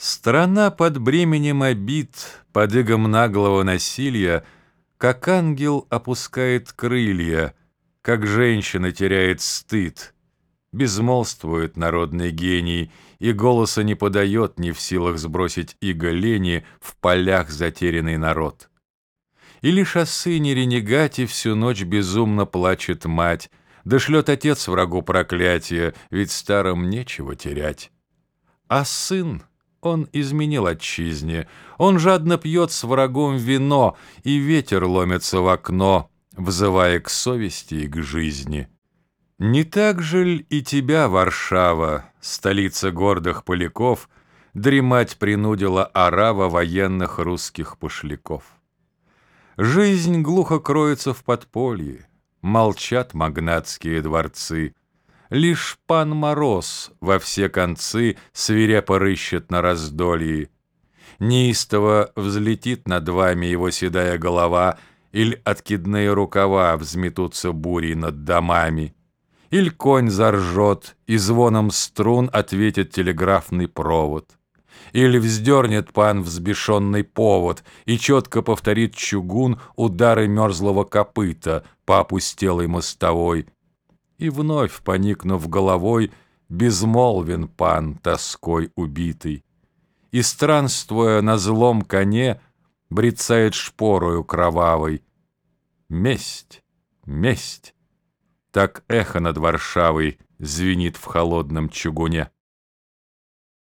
Страна под бременем обид, под игом наглого насилия, Как ангел опускает крылья, как женщина теряет стыд. Безмолвствует народный гений, и голоса не подает, не в силах сбросить иго лени в полях затерянный народ. И лишь о сыне ренегате всю ночь безумно плачет мать, да шлет отец врагу проклятие, ведь старым нечего терять. А сын он изменил отчизне, он жадно пьет с врагом вино, и ветер ломится в окно, взывая к совести и к жизни. Не так же ль и тебя, Варшава, столица гордых поляков, дремать принудила орава военных русских пошляков? Жизнь глухо кроется в подполье, молчат магнатские дворцы, Лишь пан Мороз во все концы свирепо рыщет на раздолье. Неистово взлетит над вами его седая голова, Иль откидные рукава взметутся бурей над домами, Иль конь заржет, и звоном струн ответит телеграфный провод, Или вздернет пан взбешенный повод И четко повторит чугун удары мерзлого копыта По опустелой мостовой — и вновь, поникнув головой, Безмолвен пан тоской убитый. И, странствуя на злом коне, Брецает шпорою кровавой. Месть, месть! Так эхо над Варшавой Звенит в холодном чугуне.